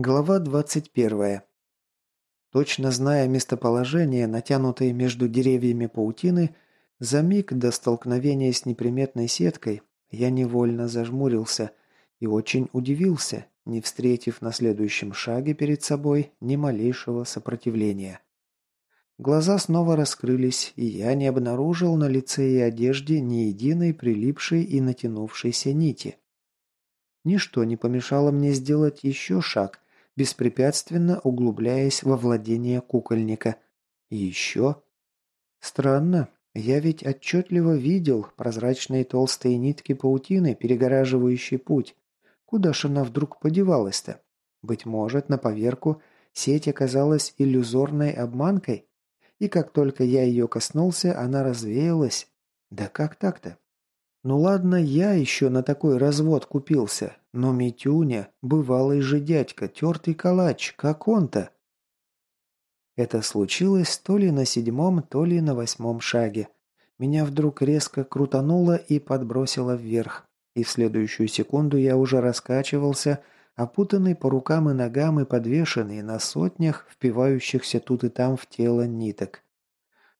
Глава 21. Точно зная местоположение, натянутой между деревьями паутины, за миг до столкновения с неприметной сеткой я невольно зажмурился и очень удивился, не встретив на следующем шаге перед собой ни малейшего сопротивления. Глаза снова раскрылись, и я не обнаружил на лице и одежде ни единой прилипшей и натянувшейся нити. Ничто не помешало мне сделать еще шаг – беспрепятственно углубляясь во владение кукольника. И еще... Странно, я ведь отчетливо видел прозрачные толстые нитки паутины, перегораживающие путь. Куда ж она вдруг подевалась-то? Быть может, на поверку сеть оказалась иллюзорной обманкой? И как только я ее коснулся, она развеялась. Да как так-то? Ну ладно, я еще на такой развод купился, но Митюня, бывалый же дядька, тертый калач, как он-то? Это случилось то ли на седьмом, то ли на восьмом шаге. Меня вдруг резко крутануло и подбросило вверх. И в следующую секунду я уже раскачивался, опутанный по рукам и ногам и подвешенный на сотнях впивающихся тут и там в тело ниток.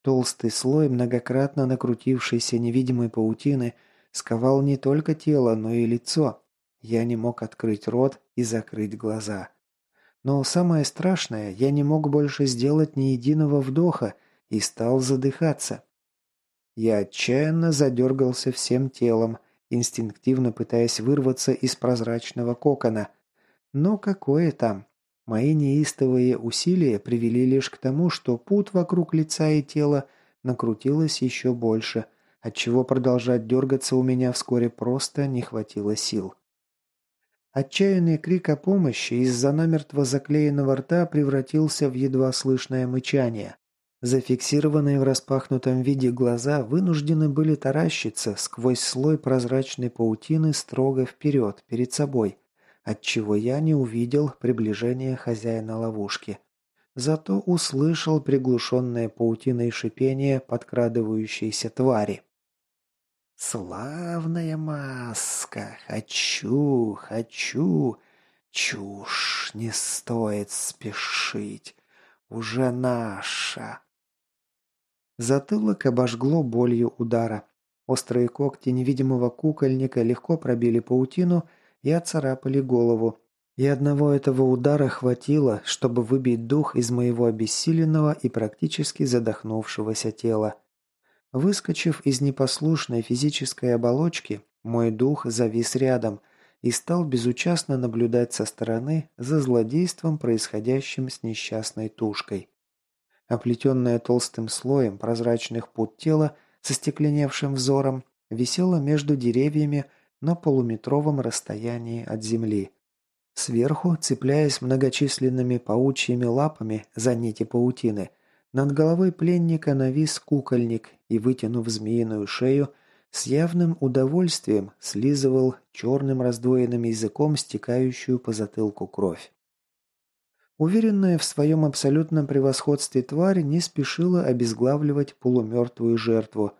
Толстый слой многократно накрутившейся невидимой паутины сковал не только тело, но и лицо. Я не мог открыть рот и закрыть глаза. Но самое страшное, я не мог больше сделать ни единого вдоха и стал задыхаться. Я отчаянно задергался всем телом, инстинктивно пытаясь вырваться из прозрачного кокона. Но какое там? Мои неистовые усилия привели лишь к тому, что пут вокруг лица и тела накрутилось еще больше, отчего продолжать дергаться у меня вскоре просто не хватило сил. Отчаянный крик о помощи из-за намертво заклеенного рта превратился в едва слышное мычание. Зафиксированные в распахнутом виде глаза вынуждены были таращиться сквозь слой прозрачной паутины строго вперед, перед собой, отчего я не увидел приближения хозяина ловушки. Зато услышал приглушенное паутиной шипение подкрадывающейся твари. «Славная маска! Хочу, хочу! Чушь! Не стоит спешить! Уже наша!» Затылок обожгло болью удара. Острые когти невидимого кукольника легко пробили паутину и отцарапали голову. И одного этого удара хватило, чтобы выбить дух из моего обессиленного и практически задохнувшегося тела. Выскочив из непослушной физической оболочки, мой дух завис рядом и стал безучастно наблюдать со стороны за злодейством, происходящим с несчастной тушкой. Оплетенная толстым слоем прозрачных пут тела со стекленевшим взором, висела между деревьями, на полуметровом расстоянии от земли. Сверху, цепляясь многочисленными паучьими лапами за нити паутины, над головой пленника навис кукольник и, вытянув змеиную шею, с явным удовольствием слизывал черным раздвоенным языком стекающую по затылку кровь. Уверенная в своем абсолютном превосходстве тварь не спешила обезглавливать полумертвую жертву,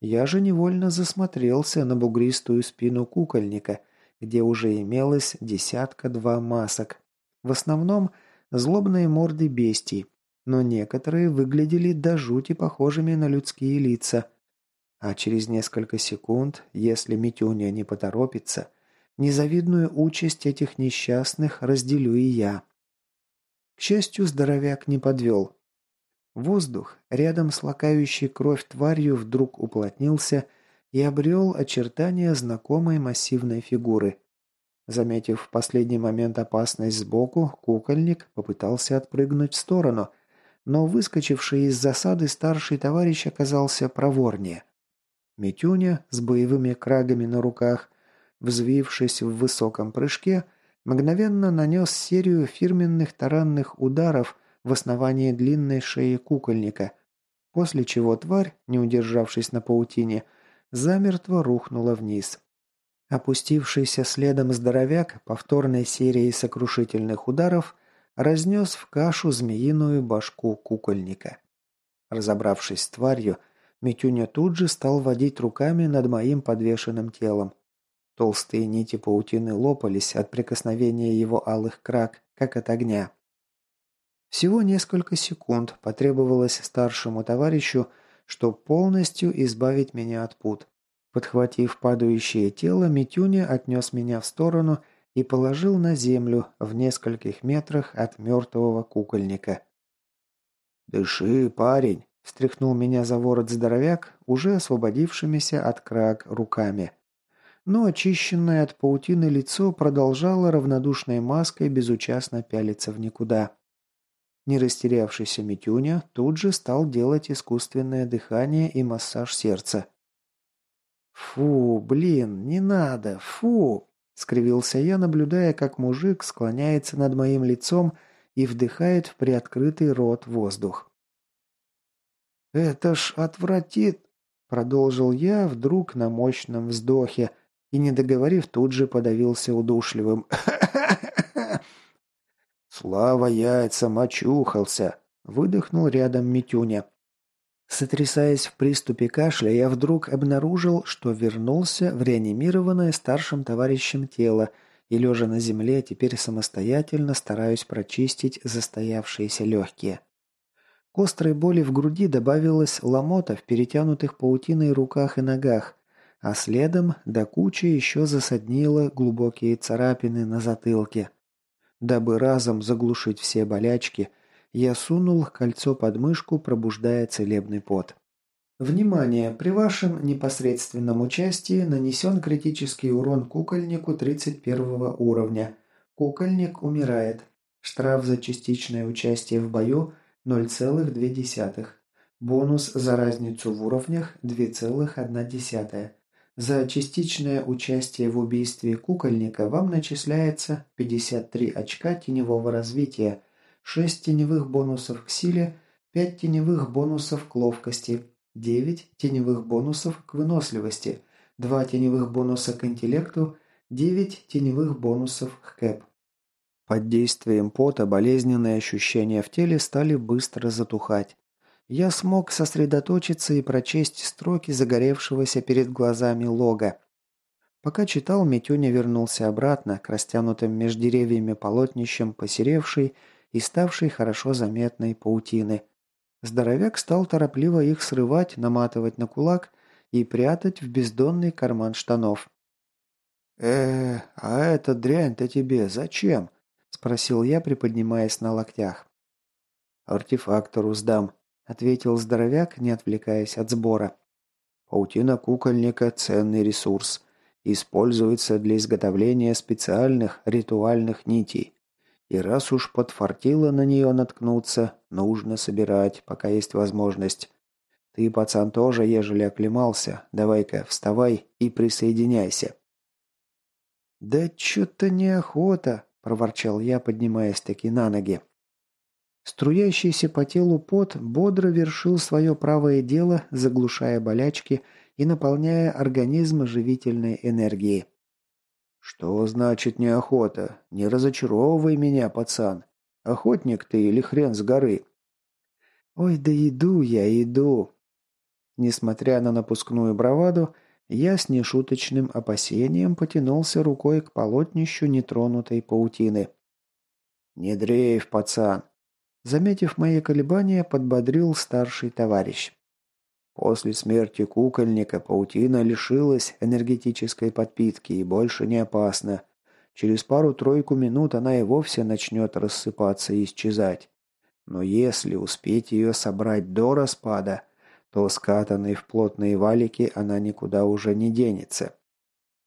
я же невольно засмотрелся на бугристую спину кукольника, где уже имелось десятка-два масок. В основном злобные морды бестий, но некоторые выглядели до жути похожими на людские лица. А через несколько секунд, если Митюня не поторопится, незавидную участь этих несчастных разделю и я. К счастью, здоровяк не подвел. Воздух рядом с лакающей кровь тварью вдруг уплотнился и обрел очертания знакомой массивной фигуры. Заметив в последний момент опасность сбоку, кукольник попытался отпрыгнуть в сторону, но выскочивший из засады старший товарищ оказался проворнее. Митюня с боевыми крагами на руках, взвившись в высоком прыжке, мгновенно нанес серию фирменных таранных ударов – в основании длинной шеи кукольника, после чего тварь, не удержавшись на паутине, замертво рухнула вниз. Опустившийся следом здоровяк повторной серией сокрушительных ударов разнес в кашу змеиную башку кукольника. Разобравшись с тварью, Митюня тут же стал водить руками над моим подвешенным телом. Толстые нити паутины лопались от прикосновения его алых крак, как от огня. Всего несколько секунд потребовалось старшему товарищу, чтобы полностью избавить меня от пут. Подхватив падающее тело, Митюня отнес меня в сторону и положил на землю в нескольких метрах от мертвого кукольника. «Дыши, парень!» – встряхнул меня за ворот здоровяк, уже освободившимися от крак руками. Но очищенное от паутины лицо продолжало равнодушной маской безучастно пялиться в никуда. Не растерявшийся Митюня тут же стал делать искусственное дыхание и массаж сердца. «Фу, блин, не надо, фу!» – скривился я, наблюдая, как мужик склоняется над моим лицом и вдыхает в приоткрытый рот воздух. «Это ж отвратит!» – продолжил я вдруг на мощном вздохе и, не договорив, тут же подавился удушливым. «Слава яйцам, очухался!» – выдохнул рядом Митюня. Сотрясаясь в приступе кашля, я вдруг обнаружил, что вернулся в реанимированное старшим товарищем тело и, лежа на земле, теперь самостоятельно стараюсь прочистить застоявшиеся легкие. К острой боли в груди добавилась ломота в перетянутых паутиной руках и ногах, а следом до кучи еще засаднило глубокие царапины на затылке. Дабы разом заглушить все болячки – я сунул кольцо под мышку, пробуждая целебный пот. Внимание! При вашем непосредственном участии нанесен критический урон кукольнику 31 уровня. Кукольник умирает. Штраф за частичное участие в бою 0,2. Бонус за разницу в уровнях 2,1. За частичное участие в убийстве кукольника вам начисляется 53 очка теневого развития – 6 теневых бонусов к силе, 5 теневых бонусов к ловкости, 9 теневых бонусов к выносливости, 2 теневых бонуса к интеллекту, 9 теневых бонусов к кэп. Под действием пота болезненные ощущения в теле стали быстро затухать. Я смог сосредоточиться и прочесть строки загоревшегося перед глазами лога. Пока читал, Митюня вернулся обратно к растянутым меж деревьями полотнищам посеревшей и ставшей хорошо заметной паутины. Здоровяк стал торопливо их срывать, наматывать на кулак и прятать в бездонный карман штанов. э а эта дрянь-то тебе зачем?» – спросил я, приподнимаясь на локтях. «Артефактору сдам», – ответил здоровяк, не отвлекаясь от сбора. «Паутина кукольника – ценный ресурс. Используется для изготовления специальных ритуальных нитей. И раз уж подфартило на нее наткнуться, нужно собирать, пока есть возможность. Ты, пацан, тоже, ежели оклемался, давай-ка вставай и присоединяйся. «Да чё-то неохота», – проворчал я, поднимаясь таки на ноги. Струящийся по телу пот бодро вершил свое правое дело, заглушая болячки и наполняя организм живительной энергией. «Что значит неохота? Не разочаровывай меня, пацан. Охотник ты или хрен с горы?» «Ой, да иду я, иду!» Несмотря на напускную браваду, я с нешуточным опасением потянулся рукой к полотнищу нетронутой паутины. «Не дрейф, пацан!» Заметив мои колебания, подбодрил старший товарищ. После смерти кукольника паутина лишилась энергетической подпитки и больше не опасна. Через пару-тройку минут она и вовсе начнет рассыпаться и исчезать. Но если успеть ее собрать до распада, то скатанной в плотные валики она никуда уже не денется.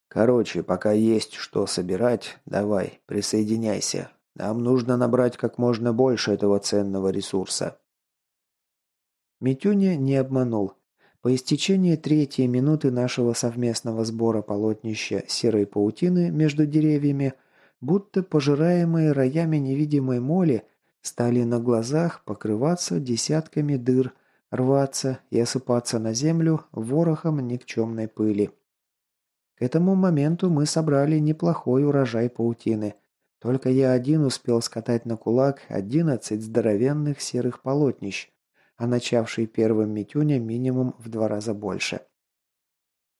Короче, пока есть что собирать, давай, присоединяйся. Нам нужно набрать как можно больше этого ценного ресурса. Митюня не обманул. По истечении третьей минуты нашего совместного сбора полотнища серой паутины между деревьями, будто пожираемые роями невидимой моли, стали на глазах покрываться десятками дыр, рваться и осыпаться на землю ворохом никчемной пыли. К этому моменту мы собрали неплохой урожай паутины. Только я один успел скатать на кулак одиннадцать здоровенных серых полотнищ, а начавший первым Митюня минимум в два раза больше.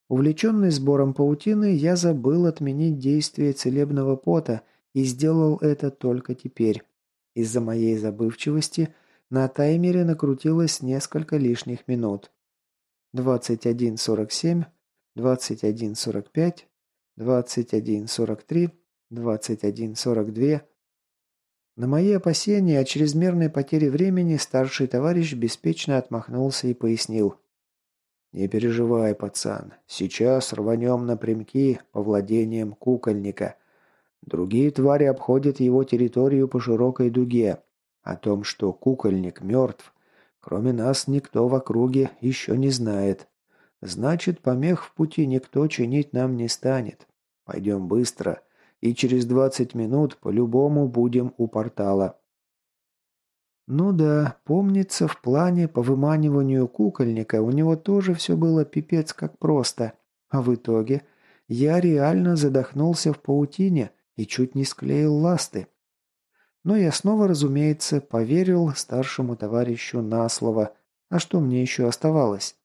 Увлеченный сбором паутины, я забыл отменить действие целебного пота и сделал это только теперь. Из-за моей забывчивости на таймере накрутилось несколько лишних минут. 21.47, 21.45, 21.43, 21.42. На мои опасения о чрезмерной потере времени старший товарищ беспечно отмахнулся и пояснил. «Не переживай, пацан. Сейчас рванем напрямки по владениям кукольника. Другие твари обходят его территорию по широкой дуге. О том, что кукольник мертв, кроме нас никто в округе еще не знает. Значит, помех в пути никто чинить нам не станет. Пойдем быстро, и через двадцать минут по-любому будем у портала. Ну да, помнится, в плане по выманиванию кукольника у него тоже все было пипец как просто. А в итоге я реально задохнулся в паутине и чуть не склеил ласты. Но я снова, разумеется, поверил старшему товарищу на слово. А что мне еще оставалось?